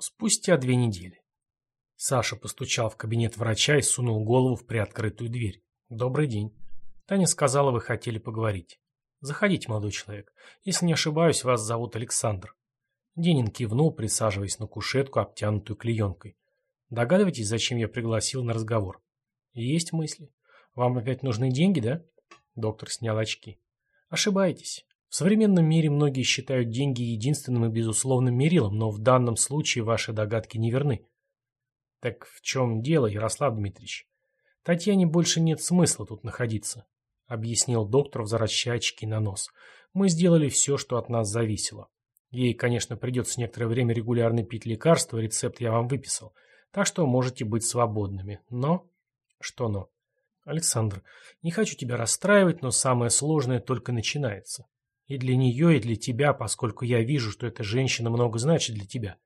Спустя две недели. Саша постучал в кабинет врача и сунул голову в приоткрытую дверь. «Добрый день». Таня сказала, вы хотели поговорить. «Заходите, молодой человек. Если не ошибаюсь, вас зовут Александр». Денин кивнул, присаживаясь на кушетку, обтянутую клеенкой. «Догадываетесь, зачем я пригласил на разговор?» «Есть мысли. Вам опять нужны деньги, да?» Доктор снял очки. «Ошибаетесь. В современном мире многие считают деньги единственным и безусловным мерилом, но в данном случае ваши догадки не верны. Так в чем дело, Ярослав Дмитриевич? Татьяне больше нет смысла тут находиться, объяснил доктор, возвращая очки на нос. Мы сделали все, что от нас зависело. Ей, конечно, придется некоторое время регулярно пить лекарства, рецепт я вам выписал, так что можете быть свободными. Но... Что но? Александр, не хочу тебя расстраивать, но самое сложное только начинается. И для нее, и для тебя, поскольку я вижу, что эта женщина много значит для тебя.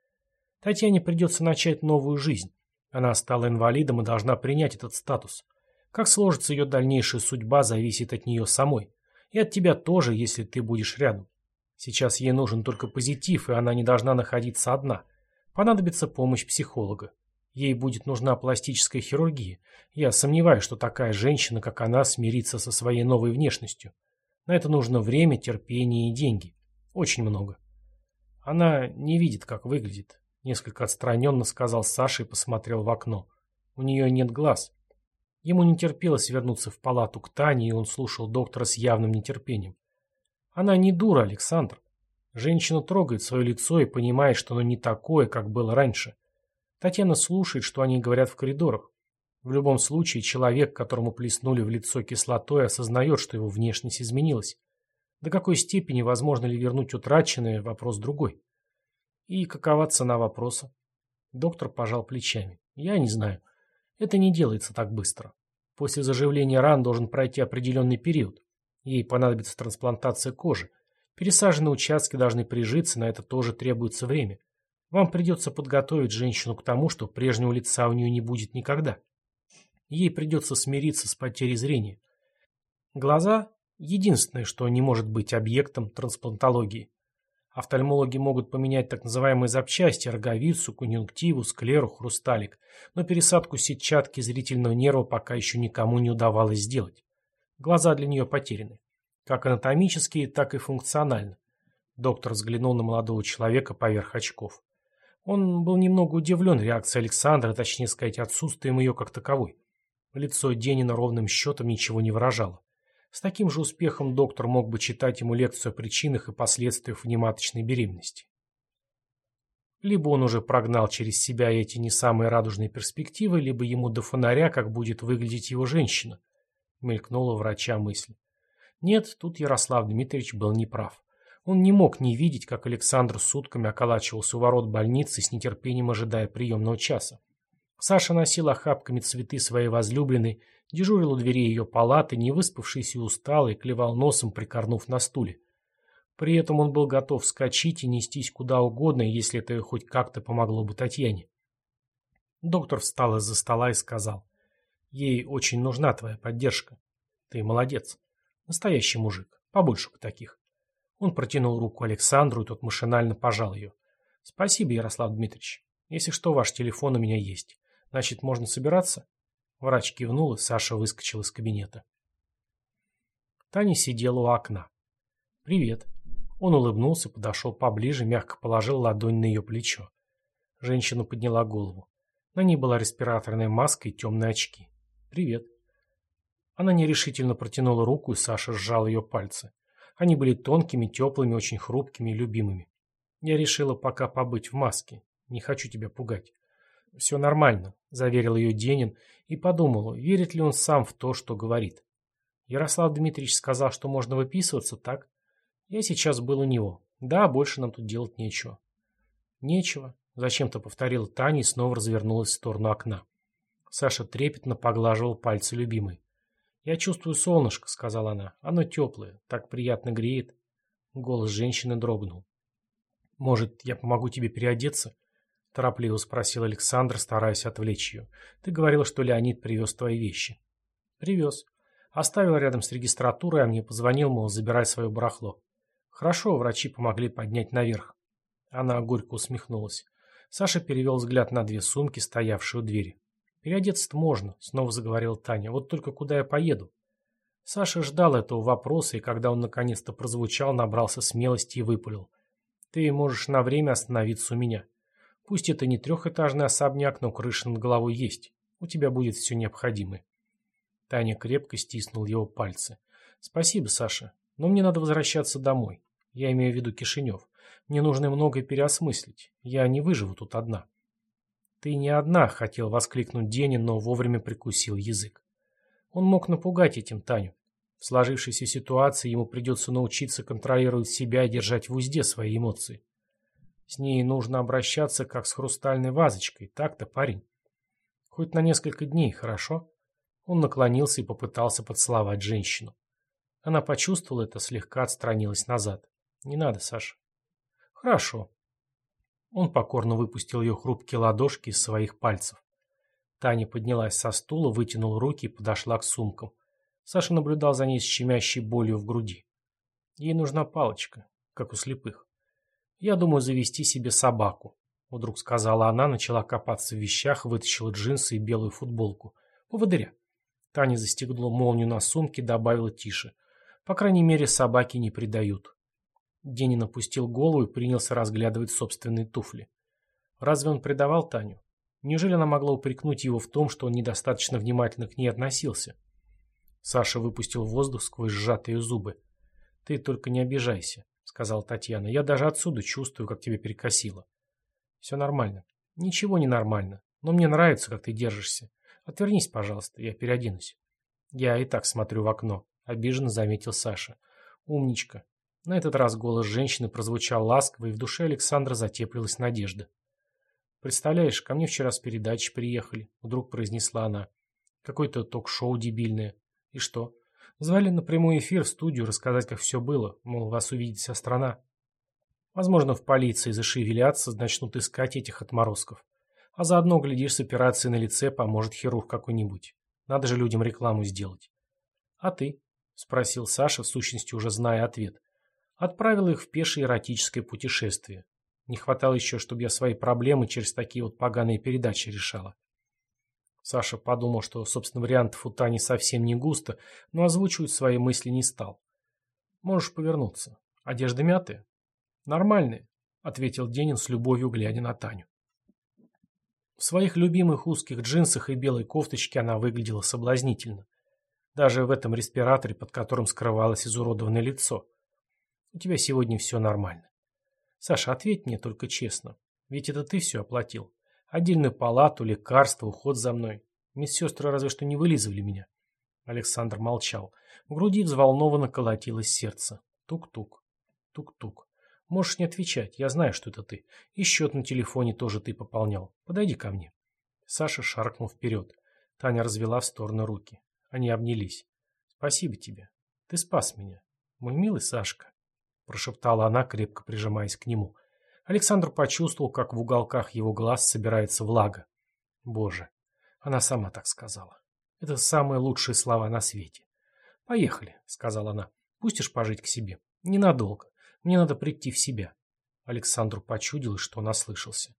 Татьяне придется начать новую жизнь. Она стала инвалидом и должна принять этот статус. Как сложится ее дальнейшая судьба, зависит от нее самой. И от тебя тоже, если ты будешь рядом. Сейчас ей нужен только позитив, и она не должна находиться одна. Понадобится помощь психолога. Ей будет нужна пластическая хирургия. Я сомневаюсь, что такая женщина, как она, смирится со своей новой внешностью. На это нужно время, терпение и деньги. Очень много. Она не видит, как выглядит. Несколько отстраненно сказал Саша и посмотрел в окно. У нее нет глаз. Ему не терпелось вернуться в палату к Тане, и он слушал доктора с явным нетерпением. Она не дура, Александр. Женщина трогает свое лицо и понимает, что оно не такое, как было раньше. Татьяна слушает, что они говорят в коридорах. В любом случае, человек, которому плеснули в лицо кислотой, осознает, что его внешность изменилась. До какой степени возможно ли вернуть утраченное – вопрос другой. И какова цена вопроса? Доктор пожал плечами. Я не знаю. Это не делается так быстро. После заживления ран должен пройти определенный период. Ей понадобится трансплантация кожи. Пересаженные участки должны прижиться, на это тоже требуется время. Вам придется подготовить женщину к тому, что прежнего лица у нее не будет никогда. Ей придется смириться с потерей зрения. Глаза – единственное, что не может быть объектом трансплантологии. Офтальмологи могут поменять так называемые запчасти – роговицу, конъюнктиву, склеру, хрусталик, но пересадку сетчатки зрительного нерва пока еще никому не удавалось сделать. Глаза для нее потеряны. Как анатомически, так и функционально. Доктор взглянул на молодого человека поверх очков. Он был немного удивлен реакцией Александра, точнее сказать, отсутствием ее как таковой. Лицо Денина ровным счетом ничего не выражало. С таким же успехом доктор мог бы читать ему лекцию о причинах и последствиях внематочной беременности. Либо он уже прогнал через себя эти не самые радужные перспективы, либо ему до фонаря, как будет выглядеть его женщина, мелькнула врача мысль. Нет, тут Ярослав Дмитриевич был неправ. Он не мог не видеть, как Александр сутками околачивался у ворот больницы, с нетерпением ожидая приемного часа. Саша носил охапками цветы своей возлюбленной, дежурил у двери ее палаты, не выспавшийся и усталый, клевал носом, прикорнув на стуле. При этом он был готов вскочить и нестись куда угодно, если это хоть как-то помогло бы Татьяне. Доктор встал из-за стола и сказал, «Ей очень нужна твоя поддержка. Ты молодец. Настоящий мужик. Побольше бы таких». Он протянул руку Александру, и тот машинально пожал ее. «Спасибо, Ярослав Дмитриевич. Если что, ваш телефон у меня есть. Значит, можно собираться? Врач кивнул, и Саша выскочил из кабинета. Таня сидела у окна. «Привет». Он улыбнулся, подошел поближе, мягко положил ладонь на ее плечо. Женщина подняла голову. На ней была респираторная маска и темные очки. «Привет». Она нерешительно протянула руку, и Саша сжал ее пальцы. Они были тонкими, теплыми, очень хрупкими и любимыми. Я решила пока побыть в маске. Не хочу тебя пугать. «Все нормально», — заверил ее Денин и подумал, верит ли он сам в то, что говорит. Ярослав Дмитриевич сказал, что можно выписываться, так? Я сейчас был у него. Да, больше нам тут делать нечего. Нечего, зачем-то повторила Таня и снова развернулась в сторону окна. Саша трепетно поглаживал пальцы любимой. «Я чувствую солнышко», — сказала она. «Оно теплое, так приятно греет». Голос женщины дрогнул. «Может, я помогу тебе переодеться?» — торопливо спросил Александр, стараясь отвлечь ее. «Ты говорила, что Леонид привез твои вещи». «Привез. Оставил рядом с регистратурой, а мне позвонил, мол, забирай свое барахло. Хорошо, врачи помогли поднять наверх». Она горько усмехнулась. Саша перевел взгляд на две сумки, стоявшие у двери. «Переодеться-то можно», — снова заговорила Таня. «Вот только куда я поеду?» Саша ждал этого вопроса, и когда он наконец-то прозвучал, набрался смелости и выпалил. «Ты можешь на время остановиться у меня. Пусть это не трехэтажный особняк, но крыша над головой есть. У тебя будет все необходимое». Таня крепко стиснула его пальцы. «Спасибо, Саша, но мне надо возвращаться домой. Я имею в виду Кишинев. Мне нужно многое переосмыслить. Я не выживу тут одна. Ты не одна, хотел воскликнуть Денин, но вовремя прикусил язык. Он мог напугать этим Таню. В сложившейся ситуации ему придется научиться контролировать себя и держать в узде свои эмоции. С ней нужно обращаться, как с хрустальной вазочкой, так-то, парень. Хоть на несколько дней, хорошо? Он наклонился и попытался поцеловать женщину. Она почувствовала это, слегка отстранилась назад. Не надо, Саша. Хорошо. Он покорно выпустил ее хрупкие ладошки из своих пальцев. Таня поднялась со стула, вытянула руки и подошла к сумкам. Саша наблюдал за ней с щемящей болью в груди. Ей нужна палочка, как у слепых. «Я думаю завести себе собаку», — вдруг сказала она, начала копаться в вещах, вытащила джинсы и белую футболку. «Поводыря». Таня застегнула молнию на сумке, добавила тише. «По крайней мере, собаки не предают». Денин опустил голову и принялся разглядывать собственные туфли. Разве он предавал Таню? Неужели она могла упрекнуть его в том, что он недостаточно внимательно к ней относился? Саша выпустил воздух сквозь сжатые зубы. «Ты только не обижайся», — сказала Татьяна. «Я даже отсюда чувствую, как тебя перекосило». «Все нормально». «Ничего не нормально. Но мне нравится, как ты держишься. Отвернись, пожалуйста, я переоденусь». «Я и так смотрю в окно», — обиженно заметил Саша. «Умничка. На этот раз голос женщины прозвучал ласково, и в душе Александра затеплилась надежда. «Представляешь, ко мне вчера с передачи приехали», — вдруг произнесла она. «Какое-то ток-шоу дебильное. И что? Звали на прямой эфир в студию рассказать, как все было, мол, вас увидит вся страна. Возможно, в полиции зашевелятся, начнут искать этих отморозков. А заодно, глядишь, с операцией на лице поможет хирург какой-нибудь. Надо же людям рекламу сделать. «А ты?» — спросил Саша, в сущности уже зная ответ. Отправил их в пешее эротическое путешествие. Не хватало еще, чтобы я свои проблемы через такие вот поганые передачи решала. Саша подумал, что, собственно, вариантов у Тани совсем не густо, но озвучивать свои мысли не стал. «Можешь повернуться. Одежда мятая?» «Нормальная», — ответил Денин с любовью, глядя на Таню. В своих любимых узких джинсах и белой кофточке она выглядела соблазнительно. Даже в этом респираторе, под которым скрывалось изуродованное лицо. У тебя сегодня все нормально. Саша, ответь мне только честно. Ведь это ты все оплатил. Отдельную палату, лекарства, уход за мной. Медсестры разве что не вылизывали меня. Александр молчал. В груди взволнованно колотилось сердце. Тук-тук. Тук-тук. Можешь не отвечать, я знаю, что это ты. И счет на телефоне тоже ты пополнял. Подойди ко мне. Саша шаркнул вперед. Таня развела в сторону руки. Они обнялись. Спасибо тебе. Ты спас меня. Мой милый Сашка прошептала она, крепко прижимаясь к нему. Александр почувствовал, как в уголках его глаз собирается влага. Боже, она сама так сказала. Это самые лучшие слова на свете. «Поехали», — сказала она. «Пустишь пожить к себе? Ненадолго. Мне надо прийти в себя». Александру почудилось, что он ослышался.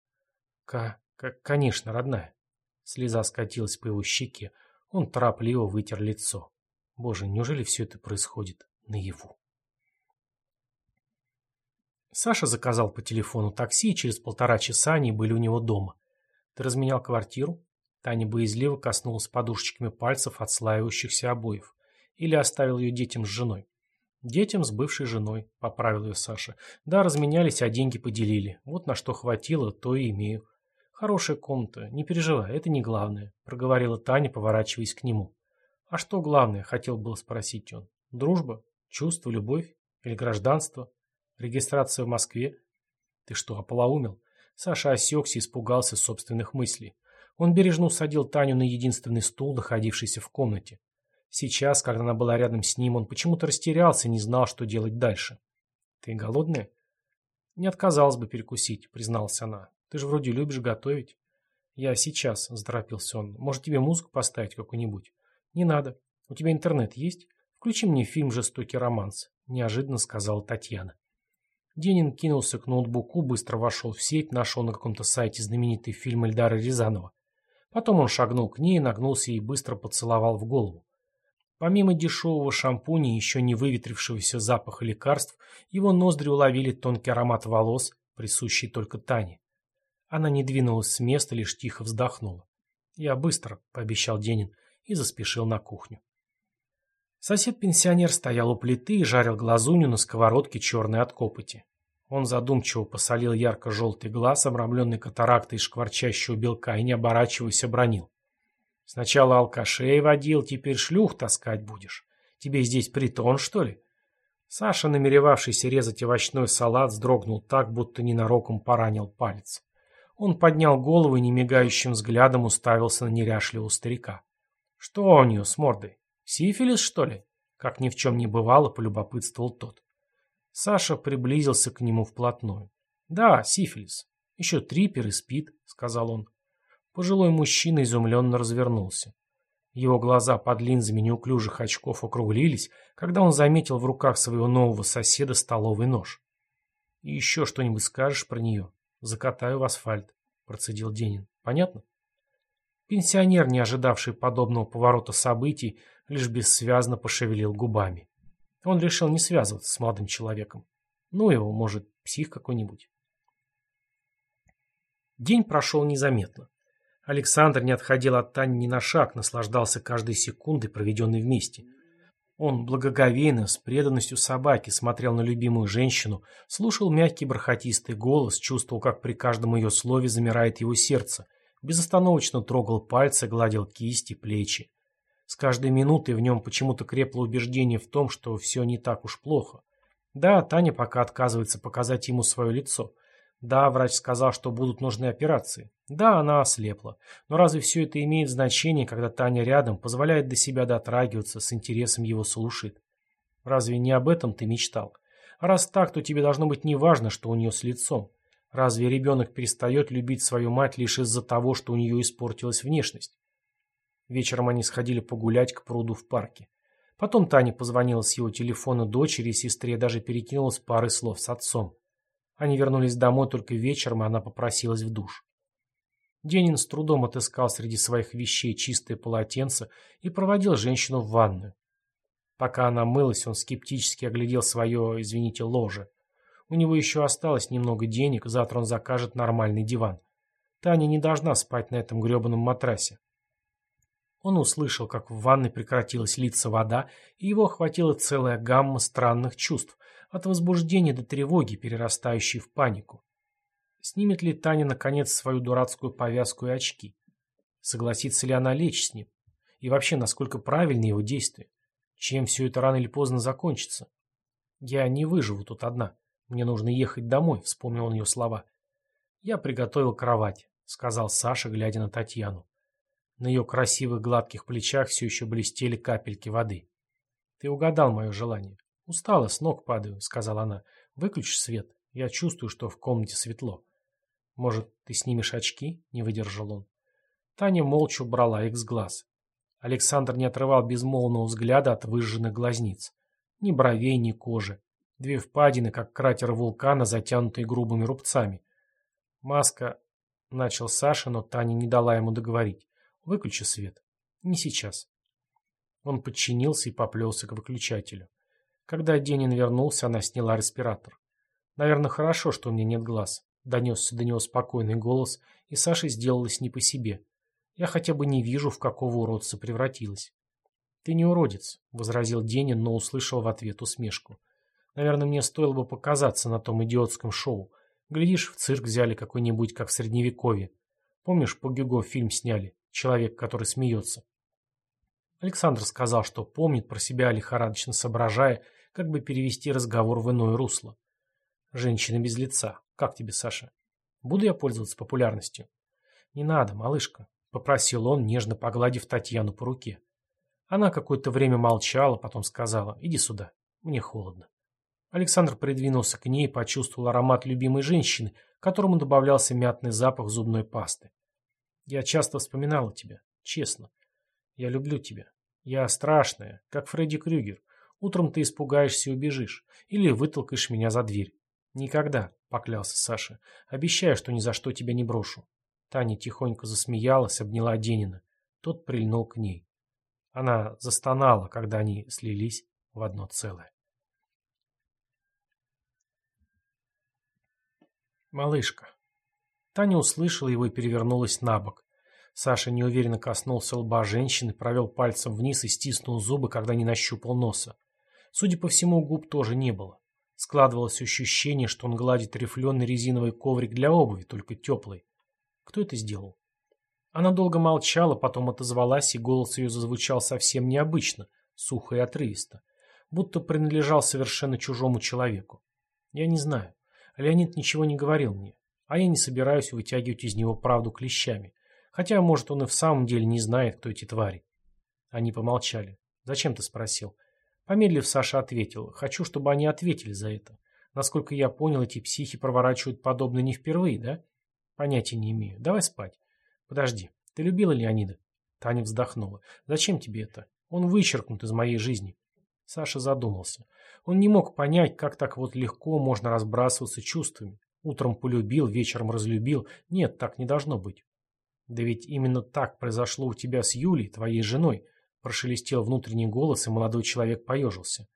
«К... к... конечно, родная». Слеза скатилась по его щеке. Он торопливо вытер лицо. Боже, неужели все это происходит наяву? Саша заказал по телефону такси, и через полтора часа они были у него дома. «Ты разменял квартиру?» Таня боязливо коснулась подушечками пальцев отслаивающихся обоев. Или оставил ее детям с женой. «Детям с бывшей женой», — поправил ее Саша. «Да, разменялись, а деньги поделили. Вот на что хватило, то и имею». «Хорошая комната, не переживай, это не главное», — проговорила Таня, поворачиваясь к нему. «А что главное?» — хотел было спросить он. «Дружба? Чувство? Любовь? Или гражданство?» Регистрация в Москве? Ты что, ополоумел? Саша осекся и испугался собственных мыслей. Он бережно усадил Таню на единственный стул, находившийся в комнате. Сейчас, когда она была рядом с ним, он почему-то растерялся не знал, что делать дальше. «Ты голодная?» «Не отказалась бы перекусить», — призналась она. «Ты же вроде любишь готовить». «Я сейчас», — заторопился он. «Может, тебе музыку поставить какую-нибудь?» «Не надо. У тебя интернет есть? Включи мне фильм «Жестокий романс», — неожиданно сказала Татьяна. Денин кинулся к ноутбуку, быстро вошел в сеть, нашел на каком-то сайте знаменитый фильм Эльдара Рязанова. Потом он шагнул к ней, нагнулся и быстро поцеловал в голову. Помимо дешевого шампуня и еще не выветрившегося запаха лекарств, его ноздри уловили тонкий аромат волос, присущий только Тане. Она не двинулась с места, лишь тихо вздохнула. «Я быстро», — пообещал Денин и заспешил на кухню. Сосед-пенсионер стоял у плиты и жарил глазунью на сковородке черной от копоти. Он задумчиво посолил ярко-желтый глаз, обрамленный катарактой из шкварчащего белка, и, не оборачиваясь, обронил. «Сначала алкашей водил, теперь шлюх таскать будешь. Тебе здесь притон, что ли?» Саша, намеревавшийся резать овощной салат, вздрогнул так, будто ненароком поранил палец. Он поднял голову и немигающим взглядом уставился на неряшливого старика. «Что у нее с мордой?» «Сифилис, что ли?» Как ни в чем не бывало, полюбопытствовал тот. Саша приблизился к нему вплотную. «Да, сифилис. Еще трипер и спит», — сказал он. Пожилой мужчина изумленно развернулся. Его глаза под линзами неуклюжих очков округлились, когда он заметил в руках своего нового соседа столовый нож. «И еще что-нибудь скажешь про нее? Закатаю в асфальт», — процедил Денин. «Понятно?» Пенсионер, не ожидавший подобного поворота событий, лишь бессвязно пошевелил губами. Он решил не связываться с молодым человеком. Ну его, может, псих какой-нибудь. День прошел незаметно. Александр не отходил от Тани ни на шаг, наслаждался каждой секундой, проведенной вместе. Он благоговейно, с преданностью собаки, смотрел на любимую женщину, слушал мягкий бархатистый голос, чувствовал, как при каждом ее слове замирает его сердце, безостановочно трогал пальцы, гладил кисти, плечи. С каждой минутой в нем почему-то крепло убеждение в том, что все не так уж плохо. Да, Таня пока отказывается показать ему свое лицо. Да, врач сказал, что будут нужны операции. Да, она ослепла. Но разве все это имеет значение, когда Таня рядом, позволяет до себя дотрагиваться, с интересом его слушает? Разве не об этом ты мечтал? Раз так, то тебе должно быть неважно, что у нее с лицом. Разве ребенок перестает любить свою мать лишь из-за того, что у нее испортилась внешность? Вечером они сходили погулять к пруду в парке. Потом Таня позвонила с его телефона дочери и сестре, даже перекинулась парой слов с отцом. Они вернулись домой только вечером, и она попросилась в душ. Денин с трудом отыскал среди своих вещей чистое полотенце и проводил женщину в ванную. Пока она мылась, он скептически оглядел свое, извините, ложе. У него еще осталось немного денег, завтра он закажет нормальный диван. Таня не должна спать на этом гребаном матрасе. Он услышал, как в ванной прекратилась литься вода, и его охватила целая гамма странных чувств, от возбуждения до тревоги, перерастающей в панику. Снимет ли Таня, наконец, свою дурацкую повязку и очки? Согласится ли она лечь с ним? И вообще, насколько правильны его действия? Чем все это рано или поздно закончится? Я не выживу тут одна. Мне нужно ехать домой, вспомнил он ее слова. Я приготовил кровать, сказал Саша, глядя на Татьяну. На ее красивых гладких плечах все еще блестели капельки воды. «Ты угадал мое желание. Устала, с ног падаю», — сказала она. «Выключи свет. Я чувствую, что в комнате светло». «Может, ты снимешь очки?» — не выдержал он. Таня молча убрала их с глаз. Александр не отрывал безмолвного взгляда от выжженных глазниц. Ни бровей, ни кожи. Две впадины, как кратер вулкана, затянутые грубыми рубцами. Маска... Начал Саша, но Таня не дала ему договорить. Выключи свет. Не сейчас. Он подчинился и поплелся к выключателю. Когда Денин вернулся, она сняла респиратор. «Наверное, хорошо, что у меня нет глаз», — донесся до него спокойный голос, и Саше сделалось не по себе. «Я хотя бы не вижу, в какого уродца превратилась». «Ты не уродец», — возразил Денин, но услышал в ответ усмешку. «Наверное, мне стоило бы показаться на том идиотском шоу. Глядишь, в цирк взяли какой-нибудь, как в Средневековье. Помнишь, по Гюго фильм сняли? Человек, который смеется. Александр сказал, что помнит про себя, лихорадочно соображая, как бы перевести разговор в иное русло. Женщина без лица. Как тебе, Саша? Буду я пользоваться популярностью? Не надо, малышка, попросил он, нежно погладив Татьяну по руке. Она какое-то время молчала, потом сказала, иди сюда, мне холодно. Александр придвинулся к ней и почувствовал аромат любимой женщины, которому добавлялся мятный запах зубной пасты. Я часто вспоминала тебя, честно. Я люблю тебя. Я страшная, как Фредди Крюгер. Утром ты испугаешься и убежишь. Или вытолкаешь меня за дверь. «Никогда», — поклялся Саша. «Обещаю, что ни за что тебя не брошу». Таня тихонько засмеялась, обняла Денина. Тот прильнул к ней. Она застонала, когда они слились в одно целое. «Малышка». Таня услышала его и перевернулась на бок. Саша неуверенно коснулся лба женщины, провел пальцем вниз и стиснул зубы, когда не нащупал носа. Судя по всему, губ тоже не было. Складывалось ощущение, что он гладит рифленый резиновый коврик для обуви, только теплый. Кто это сделал? Она долго молчала, потом отозвалась, и голос ее зазвучал совсем необычно, сухо и отрывисто, будто принадлежал совершенно чужому человеку. Я не знаю. Леонид ничего не говорил мне, а я не собираюсь вытягивать из него правду клещами. Хотя, может, он и в самом деле не знает, кто эти твари. Они помолчали. «Зачем ты спросил?» Помедлив, Саша ответил. «Хочу, чтобы они ответили за это. Насколько я понял, эти психи проворачивают подобное не впервые, да?» «Понятия не имею. Давай спать». «Подожди. Ты любила Леонида?» Таня вздохнула. «Зачем тебе это? Он вычеркнут из моей жизни». Саша задумался. Он не мог понять, как так вот легко можно разбрасываться чувствами. Утром полюбил, вечером разлюбил. Нет, так не должно быть. Да ведь именно так произошло у тебя с Юлей, твоей женой. Прошелестел внутренний голос, и молодой человек поежился.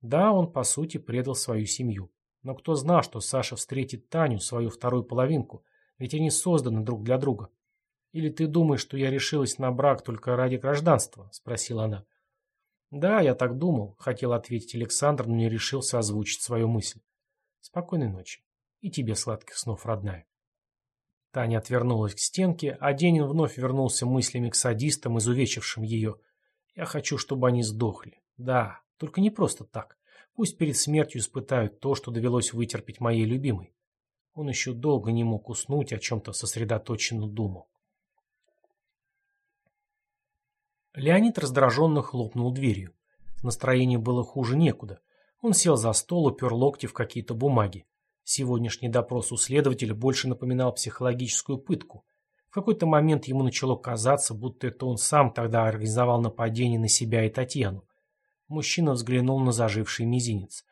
Да, он, по сути, предал свою семью. Но кто знал, что Саша встретит Таню, свою вторую половинку, ведь они созданы друг для друга. «Или ты думаешь, что я решилась на брак только ради гражданства?» – спросила она. «Да, я так думал», – хотел ответить Александр, но не решился озвучить свою мысль. «Спокойной ночи. И тебе сладких снов, родная». Таня отвернулась к стенке, а Денин вновь вернулся мыслями к садистам, изувечившим ее – я хочу, чтобы они сдохли. Да, только не просто так. Пусть перед смертью испытают то, что довелось вытерпеть моей любимой. Он еще долго не мог уснуть, о чем-то сосредоточенно думал. Леонид раздраженно хлопнул дверью. Настроение было хуже некуда. Он сел за стол, упер локти в какие-то бумаги. Сегодняшний допрос у следователя больше напоминал психологическую пытку. В какой-то момент ему начало казаться, будто это он сам тогда организовал нападение на себя и Татьяну. Мужчина взглянул на заживший мизинец.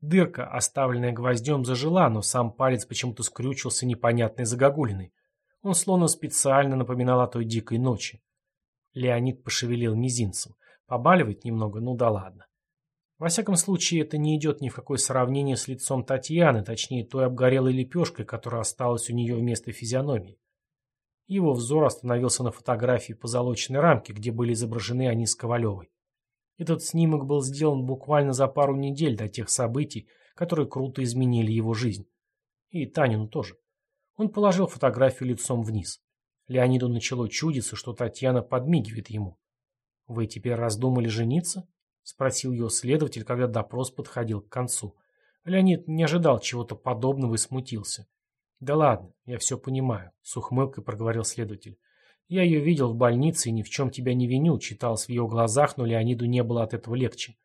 Дырка, оставленная гвоздем, зажила, но сам палец почему-то скрючился непонятной загогулиной. Он словно специально напоминал о той дикой ночи. Леонид пошевелил мизинцем. Побаливает немного, ну да ладно. Во всяком случае, это не идет ни в какое сравнение с лицом Татьяны, точнее той обгорелой лепешкой, которая осталась у нее вместо физиономии. Его взор остановился на фотографии позолоченной рамки, где были изображены они с Ковалевой. Этот снимок был сделан буквально за пару недель до тех событий, которые круто изменили его жизнь. И Танину тоже. Он положил фотографию лицом вниз. Леониду начало чудиться, что Татьяна подмигивает ему. «Вы теперь раздумали жениться?» — спросил ее следователь, когда допрос подходил к концу. Леонид не ожидал чего-то подобного и смутился. «Да ладно, я все понимаю», — с ухмылкой проговорил следователь. «Я ее видел в больнице и ни в чем тебя не виню», — читалось в ее глазах, но Леониду не было от этого легче.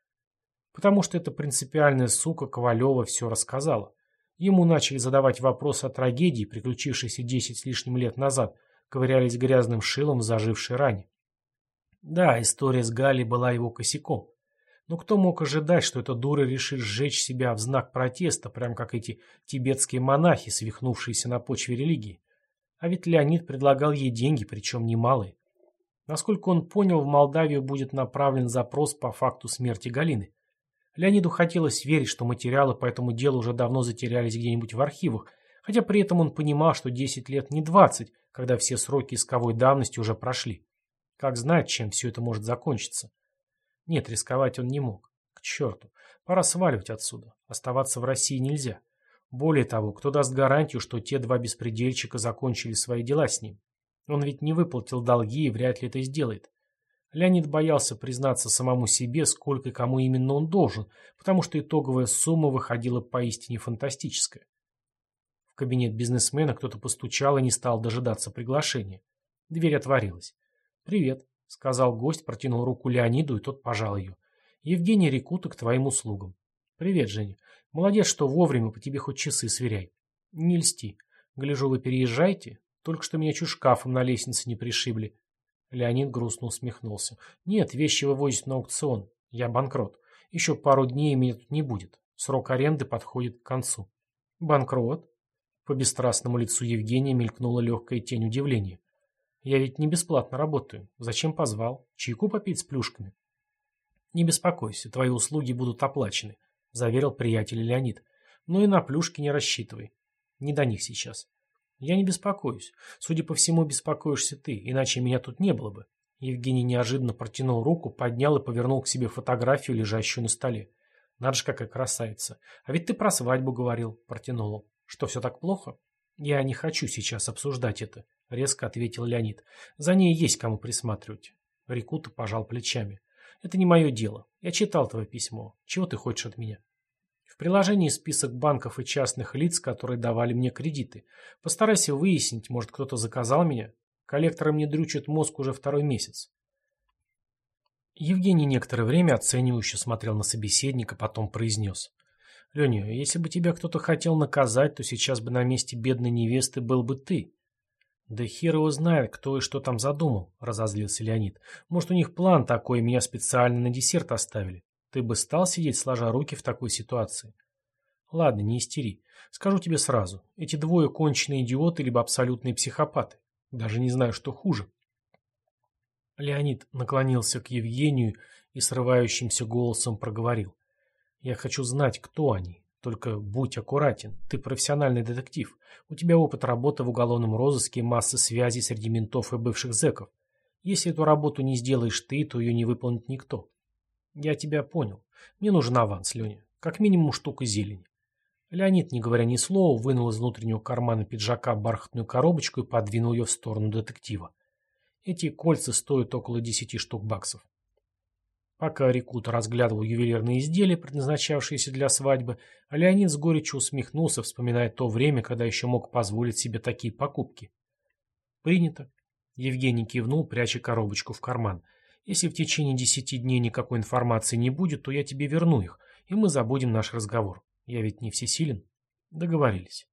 Потому что эта принципиальная сука Ковалева все рассказала. Ему начали задавать вопросы о трагедии, приключившейся десять с лишним лет назад, ковырялись грязным шилом в зажившей ране. Да, история с Галей была его косяком. Но кто мог ожидать, что эта дура решит сжечь себя в знак протеста, прям как эти тибетские монахи, свихнувшиеся на почве религии? А ведь Леонид предлагал ей деньги, причем немалые. Насколько он понял, в Молдавию будет направлен запрос по факту смерти Галины. Леониду хотелось верить, что материалы по этому делу уже давно затерялись где-нибудь в архивах, хотя при этом он понимал, что 10 лет не 20, когда все сроки исковой давности уже прошли. Как знать, чем все это может закончиться. Нет, рисковать он не мог. К черту. Пора сваливать отсюда. Оставаться в России нельзя. Более того, кто даст гарантию, что те два беспредельщика закончили свои дела с ним? Он ведь не выплатил долги и вряд ли это сделает. Леонид боялся признаться самому себе, сколько и кому именно он должен, потому что итоговая сумма выходила поистине фантастическая. В кабинет бизнесмена кто-то постучал и не стал дожидаться приглашения. Дверь отворилась. «Привет», — сказал гость, протянул руку Леониду, и тот пожал ее. «Евгений Рекута к твоим услугам». «Привет, Женя. Молодец, что вовремя, по тебе хоть часы сверяй». «Не льсти. Гляжу, вы переезжаете? Только что меня чуть шкафом на лестнице не пришибли». Леонид грустно усмехнулся. «Нет, вещи вывозят на аукцион. Я банкрот. Еще пару дней меня тут не будет. Срок аренды подходит к концу». Банкрот? По бесстрастному лицу Евгения мелькнула легкая тень удивления. Я ведь не бесплатно работаю. Зачем позвал? Чайку попить с плюшками? Не беспокойся, твои услуги будут оплачены, заверил приятель Леонид. Но и на плюшки не рассчитывай. Не до них сейчас. Я не беспокоюсь. Судя по всему, беспокоишься ты, иначе меня тут не было бы. Евгений неожиданно протянул руку, поднял и повернул к себе фотографию, лежащую на столе. Надо же, какая красавица. А ведь ты про свадьбу говорил, протянул он. Что, все так плохо? Я не хочу сейчас обсуждать это, резко ответил Леонид. За ней есть кому присматривать. Рикута пожал плечами. Это не мое дело. Я читал твое письмо. Чего ты хочешь от меня? В приложении список банков и частных лиц, которые давали мне кредиты. Постарайся выяснить, может, кто-то заказал меня. Коллекторы мне дрючат мозг уже второй месяц. Евгений некоторое время оценивающе смотрел на собеседника, потом произнес. «Леня, если бы тебя кто-то хотел наказать, то сейчас бы на месте бедной невесты был бы ты». «Да хер его знает, кто и что там задумал», — разозлился Леонид. «Может, у них план такой, меня специально на десерт оставили. Ты бы стал сидеть сложа руки в такой ситуации?» «Ладно, не истери. Скажу тебе сразу. Эти двое конченые идиоты либо абсолютные психопаты. Даже не знаю, что хуже. Леонид наклонился к Евгению и срывающимся голосом проговорил. «Я хочу знать, кто они. Только будь аккуратен. Ты профессиональный детектив. У тебя опыт работы в уголовном розыске и масса связей среди ментов и бывших зэков. Если эту работу не сделаешь ты, то ее не выполнит никто. Я тебя понял. Мне нужен аванс, Леня. Как минимум штука зелени. Леонид, не говоря ни слова, вынул из внутреннего кармана пиджака бархатную коробочку и подвинул ее в сторону детектива. Эти кольца стоят около десяти штук баксов. Пока Рикута разглядывал ювелирные изделия, предназначавшиеся для свадьбы, Леонид с горечью усмехнулся, вспоминая то время, когда еще мог позволить себе такие покупки. «Принято». Евгений кивнул, пряча коробочку в карман. «Если в течение десяти дней никакой информации не будет, то я тебе верну их, и мы забудем наш разговор». Я ведь не всесилен. Договорились.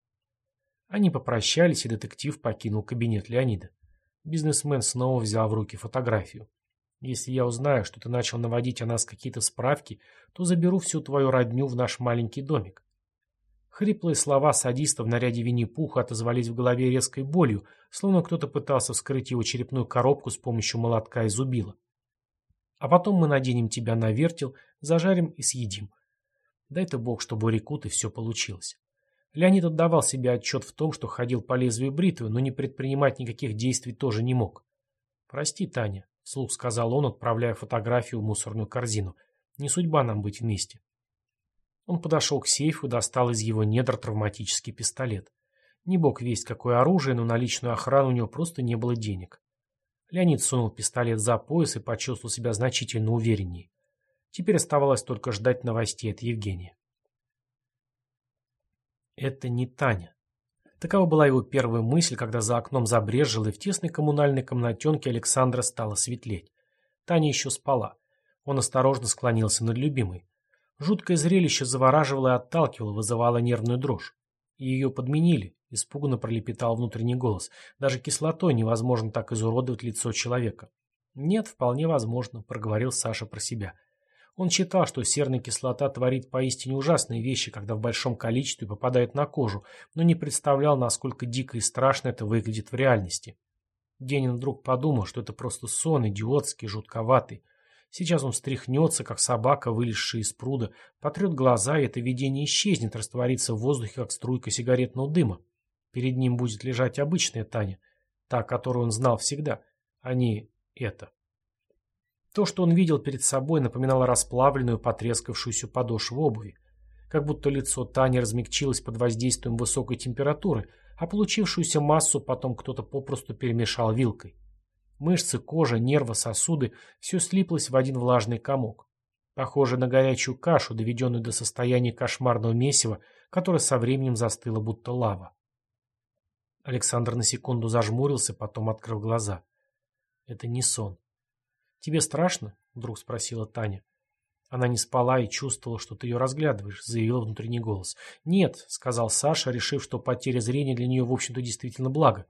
Они попрощались, и детектив покинул кабинет Леонида. Бизнесмен снова взял в руки фотографию. Если я узнаю, что ты начал наводить о нас какие-то справки, то заберу всю твою родню в наш маленький домик. Хриплые слова садиста в наряде Винни-Пуха отозвались в голове резкой болью, словно кто-то пытался вскрыть его черепную коробку с помощью молотка и зубила. А потом мы наденем тебя на вертел, зажарим и съедим. Дай-то бог, чтобы у Рикуты все получилось. Леонид отдавал себе отчет в том, что ходил по лезвию бритвы, но не предпринимать никаких действий тоже не мог. «Прости, Таня», — вслух сказал он, отправляя фотографию в мусорную корзину. «Не судьба нам быть вместе». Он подошел к сейфу достал из его недр травматический пистолет. Не бог весть, какое оружие, но на личную охрану у него просто не было денег. Леонид сунул пистолет за пояс и почувствовал себя значительно увереннее. Теперь оставалось только ждать новостей от Евгения. Это не Таня. Такова была его первая мысль, когда за окном забрежило, и в тесной коммунальной комнатенке Александра стало светлеть. Таня еще спала. Он осторожно склонился над любимой. Жуткое зрелище завораживало и отталкивало, вызывало нервную дрожь. Ее подменили, испуганно пролепетал внутренний голос. Даже кислотой невозможно так изуродовать лицо человека. Нет, вполне возможно, проговорил Саша про себя. Он считал, что серная кислота творит поистине ужасные вещи, когда в большом количестве попадает на кожу, но не представлял, насколько дико и страшно это выглядит в реальности. Денин вдруг подумал, что это просто сон, идиотский, жутковатый. Сейчас он встряхнется, как собака, вылезшая из пруда, потрет глаза, и это видение исчезнет, растворится в воздухе, как струйка сигаретного дыма. Перед ним будет лежать обычная Таня, та, которую он знал всегда, а не это. То, что он видел перед собой, напоминало расплавленную, потрескавшуюся подошву обуви. Как будто лицо Тани размягчилось под воздействием высокой температуры, а получившуюся массу потом кто-то попросту перемешал вилкой. Мышцы, кожа, нервы, сосуды – все слиплось в один влажный комок. Похоже на горячую кашу, доведенную до состояния кошмарного месива, которое со временем застыло, будто лава. Александр на секунду зажмурился, потом открыл глаза. Это не сон. «Тебе страшно?» — вдруг спросила Таня. Она не спала и чувствовала, что ты ее разглядываешь, заявил внутренний голос. «Нет», — сказал Саша, решив, что потеря зрения для нее, в общем-то, действительно благо.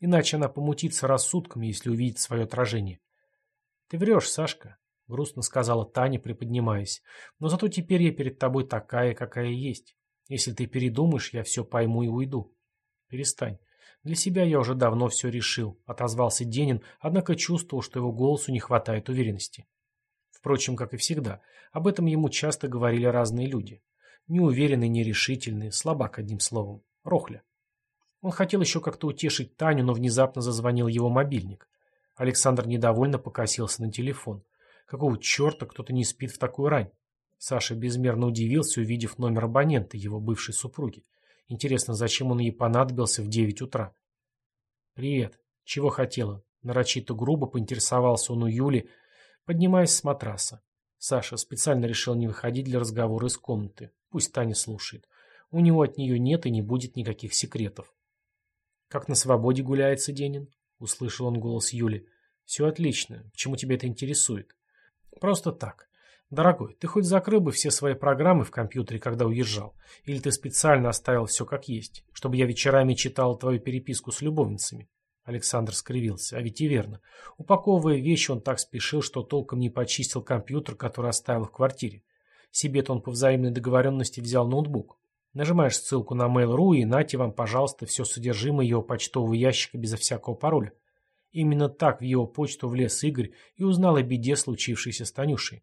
Иначе она помутится рассудком, если увидит свое отражение. «Ты врешь, Сашка», — грустно сказала Таня, приподнимаясь. «Но зато теперь я перед тобой такая, какая есть. Если ты передумаешь, я все пойму и уйду. Перестань. Для себя я уже давно все решил, отозвался Денин, однако чувствовал, что его голосу не хватает уверенности. Впрочем, как и всегда, об этом ему часто говорили разные люди. Неуверенный, нерешительный, слабак, одним словом. Рохля. Он хотел еще как-то утешить Таню, но внезапно зазвонил его мобильник. Александр недовольно покосился на телефон. Какого черта кто-то не спит в такую рань? Саша безмерно удивился, увидев номер абонента, его бывшей супруги. Интересно, зачем он ей понадобился в девять утра? «Привет. Чего хотела?» Нарочито грубо поинтересовался он у Юли, поднимаясь с матраса. Саша специально решил не выходить для разговора из комнаты. Пусть Таня слушает. У него от нее нет и не будет никаких секретов. «Как на свободе гуляется Денин?» — услышал он голос Юли. «Все отлично. Почему тебя это интересует?» «Просто так. Дорогой, ты хоть закрыл бы все свои программы в компьютере, когда уезжал? Или ты специально оставил все как есть, чтобы я вечерами читал твою переписку с любовницами? Александр скривился. А ведь и верно. Упаковывая вещи, он так спешил, что толком не почистил компьютер, который оставил в квартире. Себе-то он по взаимной договоренности взял ноутбук. Нажимаешь ссылку на Mail.ru и нате вам, пожалуйста, все содержимое его почтового ящика безо всякого пароля. Именно так в его почту влез Игорь и узнал о беде, случившейся с Танюшей.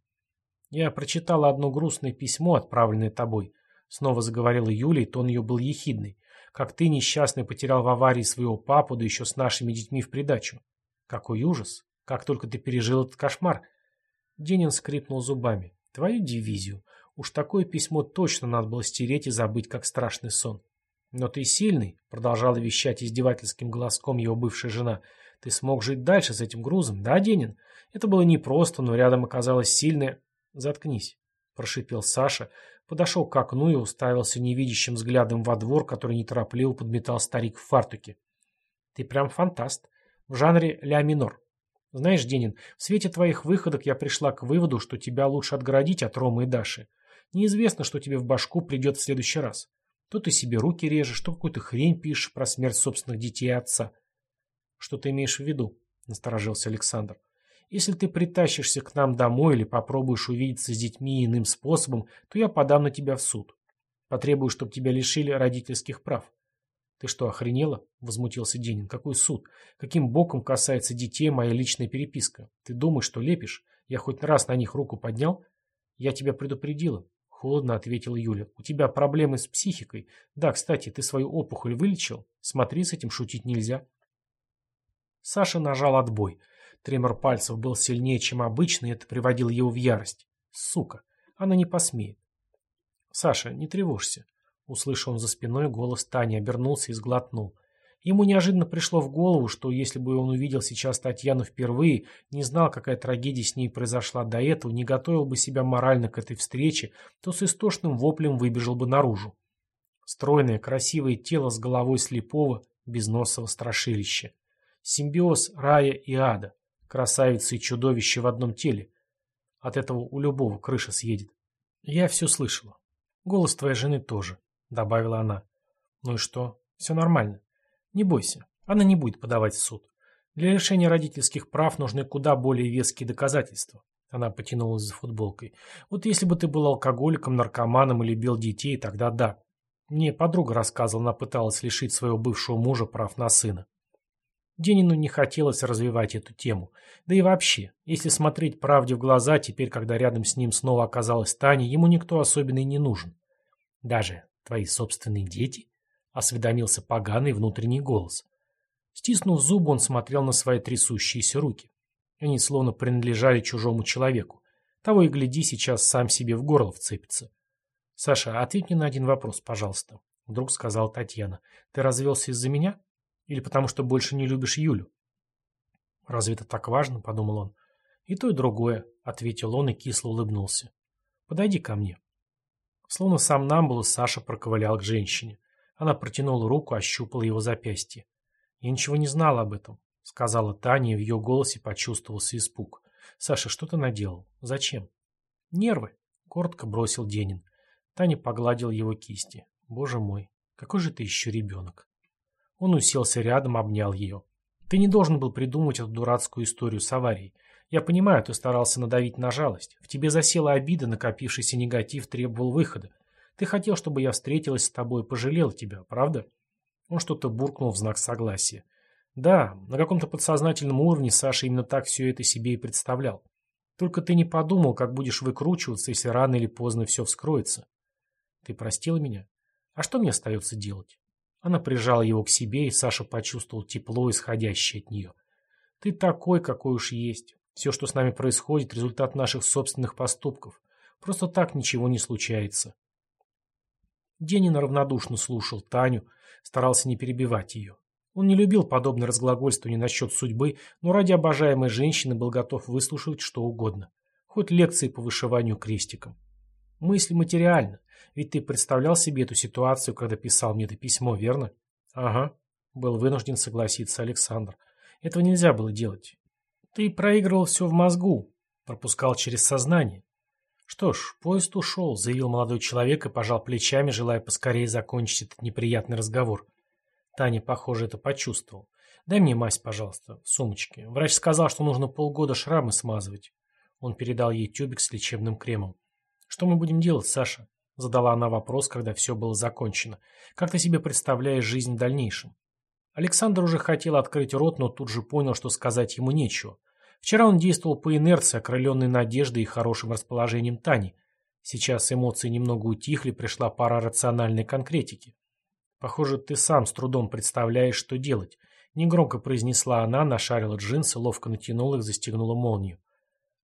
«Я прочитала одно грустное письмо, отправленное тобой», — снова заговорила Юля, и тон ее был ехидный. «Как ты, несчастный, потерял в аварии своего папу, да еще с нашими детьми в придачу. Какой ужас! Как только ты пережил этот кошмар!» Денин скрипнул зубами. «Твою дивизию. Уж такое письмо точно надо было стереть и забыть, как страшный сон. Но ты сильный, — продолжала вещать издевательским голоском его бывшая жена, — ты смог жить дальше с этим грузом, да, Денин? Это было непросто, но рядом оказалась сильная... «Заткнись», — прошипел Саша, подошел к окну и уставился невидящим взглядом во двор, который неторопливо подметал старик в фартуке. «Ты прям фантаст. В жанре ля минор. Знаешь, Денин, в свете твоих выходок я пришла к выводу, что тебя лучше отгородить от Ромы и Даши. Неизвестно, что тебе в башку придет в следующий раз. То ты себе руки режешь, то какую-то хрень пишешь про смерть собственных детей и отца». «Что ты имеешь в виду?» — насторожился Александр. Если ты притащишься к нам домой или попробуешь увидеться с детьми иным способом, то я подам на тебя в суд. Потребую, чтобы тебя лишили родительских прав. Ты что, охренела? Возмутился Денин. Какой суд? Каким боком касается детей моя личная переписка? Ты думаешь, что лепишь? Я хоть раз на них руку поднял? Я тебя предупредила. Холодно ответила Юля. У тебя проблемы с психикой. Да, кстати, ты свою опухоль вылечил? Смотри, с этим шутить нельзя. Саша нажал отбой. Тремор пальцев был сильнее, чем обычно, и это приводило его в ярость. Сука, она не посмеет. «Саша, не тревожься», — услышал он за спиной голос Тани, обернулся и сглотнул. Ему неожиданно пришло в голову, что если бы он увидел сейчас Татьяну впервые, не знал, какая трагедия с ней произошла до этого, не готовил бы себя морально к этой встрече, то с истошным воплем выбежал бы наружу. Стройное, красивое тело с головой слепого, безносого страшилища. Симбиоз рая и ада. Красавица и чудовище в одном теле. От этого у любого крыша съедет. Я все слышала. Голос твоей жены тоже, добавила она. Ну и что? Все нормально. Не бойся, она не будет подавать в суд. Для решения родительских прав нужны куда более веские доказательства. Она потянулась за футболкой. Вот если бы ты был алкоголиком, наркоманом или бил детей, тогда да. Мне подруга рассказывала, она пыталась лишить своего бывшего мужа прав на сына. Денину не хотелось развивать эту тему. Да и вообще, если смотреть правде в глаза, теперь, когда рядом с ним снова оказалась Таня, ему никто особенный не нужен. «Даже твои собственные дети?» — осведомился поганый внутренний голос. Стиснув зубы, он смотрел на свои трясущиеся руки. Они словно принадлежали чужому человеку. Того и гляди, сейчас сам себе в горло вцепится. «Саша, ответь мне на один вопрос, пожалуйста», — вдруг сказала Татьяна. «Ты развелся из-за меня?» Или потому что больше не любишь Юлю? Разве это так важно, подумал он. И то, и другое, ответил он и кисло улыбнулся. Подойди ко мне. Словно сам Намбулус, Саша проковылял к женщине. Она протянула руку, ощупала его запястье. «Я ничего не знала об этом», — сказала Таня, и в ее голосе почувствовался испуг. «Саша, что ты наделал? Зачем?» «Нервы», — коротко бросил Денин. Таня погладил его кисти. «Боже мой, какой же ты еще ребенок!» Он уселся рядом, обнял ее. «Ты не должен был придумать эту дурацкую историю с аварией. Я понимаю, ты старался надавить на жалость. В тебе засела обида, накопившийся негатив требовал выхода. Ты хотел, чтобы я встретилась с тобой и пожалел тебя, правда? Он что-то буркнул в знак согласия. Да, на каком-то подсознательном уровне Саша именно так все это себе и представлял. Только ты не подумал, как будешь выкручиваться, если рано или поздно все вскроется. Ты простила меня? А что мне остается делать? Она прижала его к себе, и Саша почувствовал тепло, исходящее от нее. Ты такой, какой уж есть. Все, что с нами происходит, результат наших собственных поступков. Просто так ничего не случается. Денин равнодушно слушал Таню, старался не перебивать ее. Он не любил подобное разглагольствование насчет судьбы, но ради обожаемой женщины был готов выслушать что угодно. Хоть лекции по вышиванию крестиком. Мысль материальна. Ведь ты представлял себе эту ситуацию, когда писал мне это письмо, верно? Ага. Был вынужден согласиться Александр. Этого нельзя было делать. Ты проигрывал все в мозгу, пропускал через сознание. Что ж, поезд ушел, заявил молодой человек и пожал плечами, желая поскорее закончить этот неприятный разговор. Таня, похоже, это почувствовал. Дай мне мазь, пожалуйста, в сумочке. Врач сказал, что нужно полгода шрамы смазывать. Он передал ей тюбик с лечебным кремом. Что мы будем делать, Саша? Задала она вопрос, когда все было закончено. Как ты себе представляешь жизнь в дальнейшем? Александр уже хотел открыть рот, но тут же понял, что сказать ему нечего. Вчера он действовал по инерции, окрыленной надеждой и хорошим расположением Тани. Сейчас эмоции немного утихли, пришла пора рациональной конкретики. «Похоже, ты сам с трудом представляешь, что делать», — негромко произнесла она, нашарила джинсы, ловко натянула их, застегнула молнию.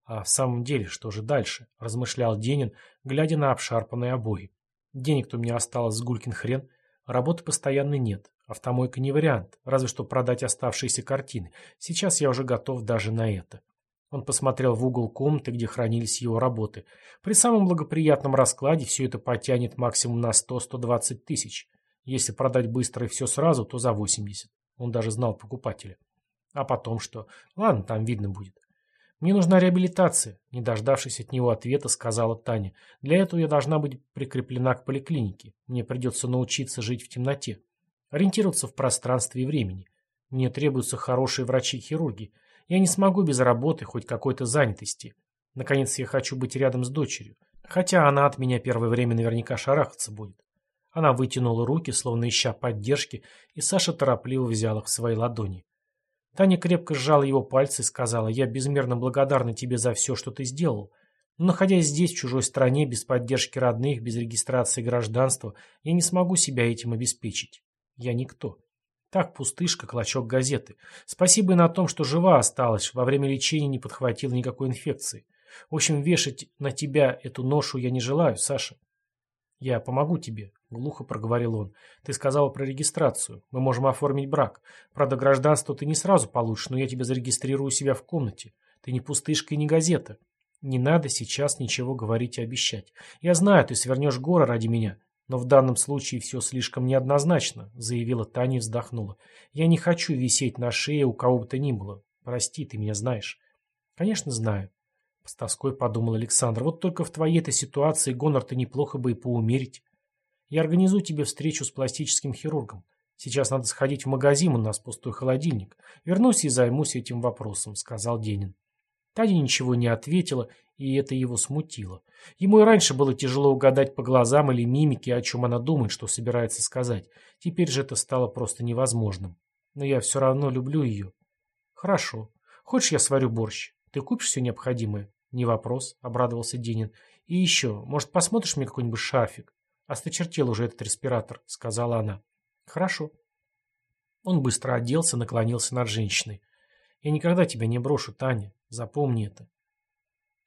«А в самом деле, что же дальше?» — размышлял Денин, глядя на обшарпанные обои. «Денег-то у меня осталось с гулькин хрен, работы постоянно нет. Автомойка не вариант, разве что продать оставшиеся картины. Сейчас я уже готов даже на это. Он посмотрел в угол комнаты, где хранились его работы. При самом благоприятном раскладе все это потянет максимум на 100-120 тысяч. Если продать быстро и все сразу, то за 80. Он даже знал покупателя. А потом что? Ладно, там видно будет. «Мне нужна реабилитация», — не дождавшись от него ответа, сказала Таня. «Для этого я должна быть прикреплена к поликлинике. Мне придется научиться жить в темноте» ориентироваться в пространстве и времени. Мне требуются хорошие врачи-хирурги. Я не смогу без работы, хоть какой-то занятости. Наконец, я хочу быть рядом с дочерью. Хотя она от меня первое время наверняка шарахаться будет. Она вытянула руки, словно ища поддержки, и Саша торопливо взял их в свои ладони. Таня крепко сжала его пальцы и сказала, «Я безмерно благодарна тебе за все, что ты сделал. Но находясь здесь, в чужой стране, без поддержки родных, без регистрации гражданства, я не смогу себя этим обеспечить. Я никто. Так, пустышка, клочок газеты. Спасибо и на том, что жива осталась, во время лечения не подхватила никакой инфекции. В общем, вешать на тебя эту ношу я не желаю, Саша. Я помогу тебе, глухо проговорил он. Ты сказала про регистрацию. Мы можем оформить брак. Правда, гражданство ты не сразу получишь, но я тебя зарегистрирую у себя в комнате. Ты не пустышка и не газета. Не надо сейчас ничего говорить и обещать. Я знаю, ты свернешь горы ради меня. Но в данном случае все слишком неоднозначно, заявила Таня и вздохнула. Я не хочу висеть на шее у кого бы то ни было. Прости, ты меня знаешь. Конечно, знаю. С тоской подумал Александр. Вот только в твоей-то ситуации гонор-то неплохо бы и поумерить. Я организую тебе встречу с пластическим хирургом. Сейчас надо сходить в магазин, у нас пустой холодильник. Вернусь и займусь этим вопросом, сказал Денин. Таня ничего не ответила, и это его смутило. Ему и раньше было тяжело угадать по глазам или мимике, о чем она думает, что собирается сказать. Теперь же это стало просто невозможным. Но я все равно люблю ее. Хорошо. Хочешь, я сварю борщ? Ты купишь все необходимое? Не вопрос, обрадовался Денин. И еще, может, посмотришь мне какой-нибудь шарфик? Осточертел уже этот респиратор, сказала она. Хорошо. Он быстро оделся, наклонился над женщиной. Я никогда тебя не брошу, Таня. Запомни это.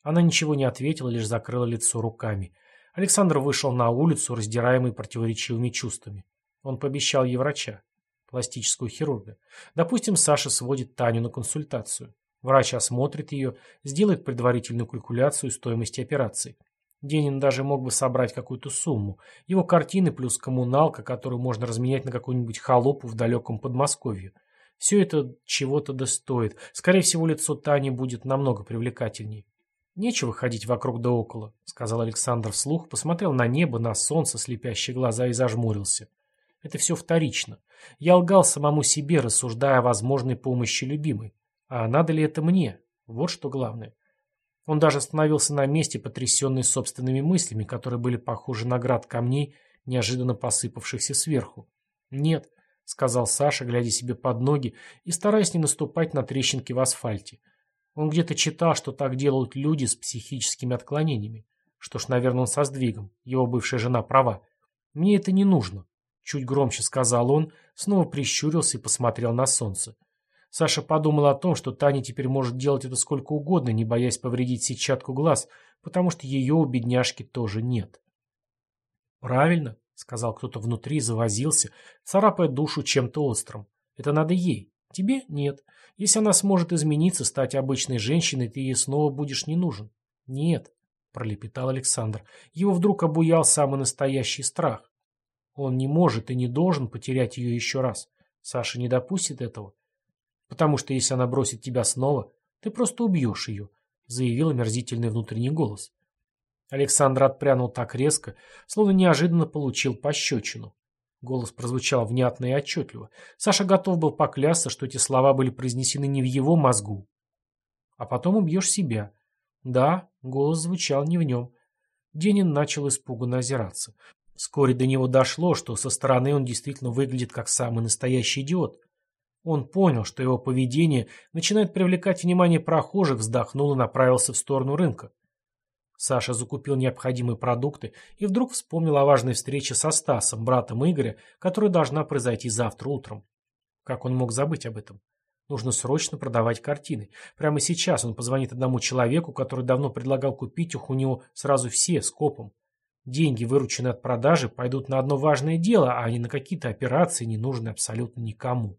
Она ничего не ответила, лишь закрыла лицо руками. Александр вышел на улицу, раздираемый противоречивыми чувствами. Он пообещал ей врача, пластическую хирурга. Допустим, Саша сводит Таню на консультацию. Врач осмотрит ее, сделает предварительную калькуляцию стоимости операции. Денин даже мог бы собрать какую-то сумму. Его картины плюс коммуналка, которую можно разменять на какую-нибудь холопу в далеком Подмосковье. Все это чего-то достоит. Скорее всего, лицо Тани будет намного привлекательней. «Нечего ходить вокруг да около», — сказал Александр вслух, посмотрел на небо, на солнце, слепящие глаза и зажмурился. «Это все вторично. Я лгал самому себе, рассуждая о возможной помощи любимой. А надо ли это мне? Вот что главное». Он даже остановился на месте, потрясенный собственными мыслями, которые были похожи на град камней, неожиданно посыпавшихся сверху. «Нет», — сказал Саша, глядя себе под ноги и стараясь не наступать на трещинки в асфальте. Он где-то читал, что так делают люди с психическими отклонениями. Что ж, наверное, он со сдвигом. Его бывшая жена права. «Мне это не нужно», — чуть громче сказал он, снова прищурился и посмотрел на солнце. Саша подумал о том, что Таня теперь может делать это сколько угодно, не боясь повредить сетчатку глаз, потому что ее у бедняжки тоже нет. «Правильно», — сказал кто-то внутри, завозился, царапая душу чем-то острым. «Это надо ей. Тебе нет. Если она сможет измениться, стать обычной женщиной, ты ей снова будешь не нужен». «Нет», — пролепетал Александр. Его вдруг обуял самый настоящий страх. Он не может и не должен потерять ее еще раз. Саша не допустит этого. Потому что если она бросит тебя снова, ты просто убьешь ее, заявил омерзительный внутренний голос. Александр отпрянул так резко, словно неожиданно получил пощечину. Голос прозвучал внятно и отчетливо. Саша готов был поклясться, что эти слова были произнесены не в его мозгу. А потом убьешь себя. Да, голос звучал не в нем. Денин начал испуганно озираться. Вскоре до него дошло, что со стороны он действительно выглядит как самый настоящий идиот. Он понял, что его поведение начинает привлекать внимание прохожих, вздохнул и направился в сторону рынка. Саша закупил необходимые продукты и вдруг вспомнил о важной встрече со Стасом, братом Игоря, которая должна произойти завтра утром. Как он мог забыть об этом? Нужно срочно продавать картины. Прямо сейчас он позвонит одному человеку, который давно предлагал купить их у него сразу все, скопом. Деньги, вырученные от продажи, пойдут на одно важное дело, а не на какие-то операции, не нужные абсолютно никому.